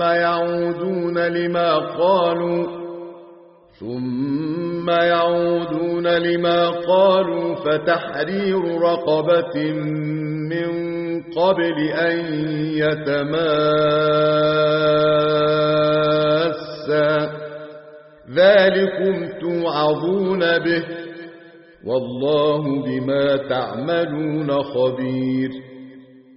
ثم يعودون لما قالوا ثم يعودون لما قالوا فتحرير رقبة من قبل أن يتماسا. ذلكم توعظون به والله بما تعملون خبير.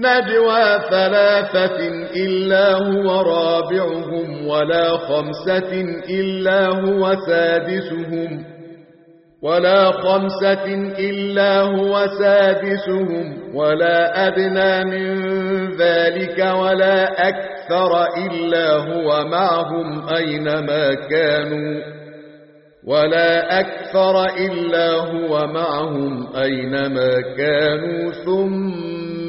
نجوى ثلاثة إلا هو رابعهم ولا خمسة إلا هو سادسهم ولا خمسة إلا هو سادسهم ولا أدنى من ذلك ولا أكثر إلا هو معهم أينما كانوا ولا أكثر إلا هو معهم أينما كانوا ثم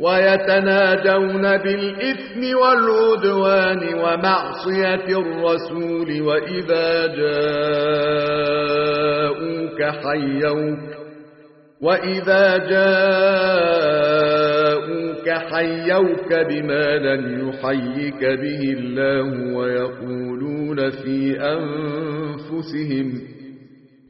ويتناجون بالإثم والعدوان ومعصية الرسول وإذا جاءوك حيوك وإذا جاءوك حيوك بما لم يحيك به الله ويقولون في أنفسهم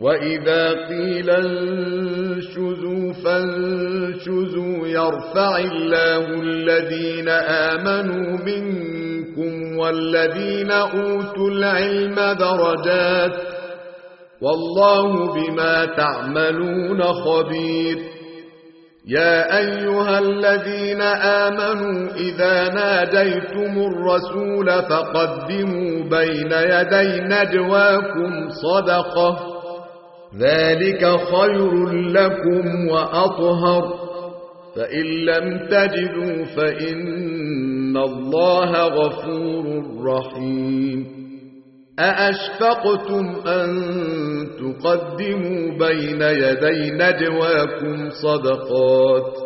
وإذا قيل انشزوا فانشزوا يرفع الله الذين آمنوا منكم والذين أوتوا العلم درجات والله بما تعملون خبير يا أيها الذين آمنوا إذا ناديتم الرسول فقدموا بين يدي نجواكم صدقة ذلك خير لكم وأطهر. فإن لم تجدوا فإن الله غفور رحيم. أأشفقتم أن تقدموا بين يدي نجواكم صدقات؟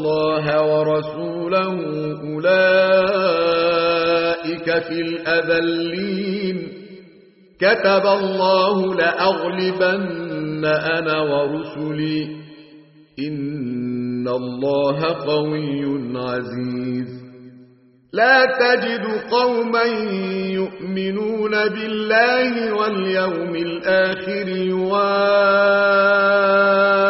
الله ورسوله أولئك في الأذلين. كتب الله لأغلبن أنا ورسلي. إن الله قوي عزيز. لا تجد قوما يؤمنون بالله واليوم الآخر يوادون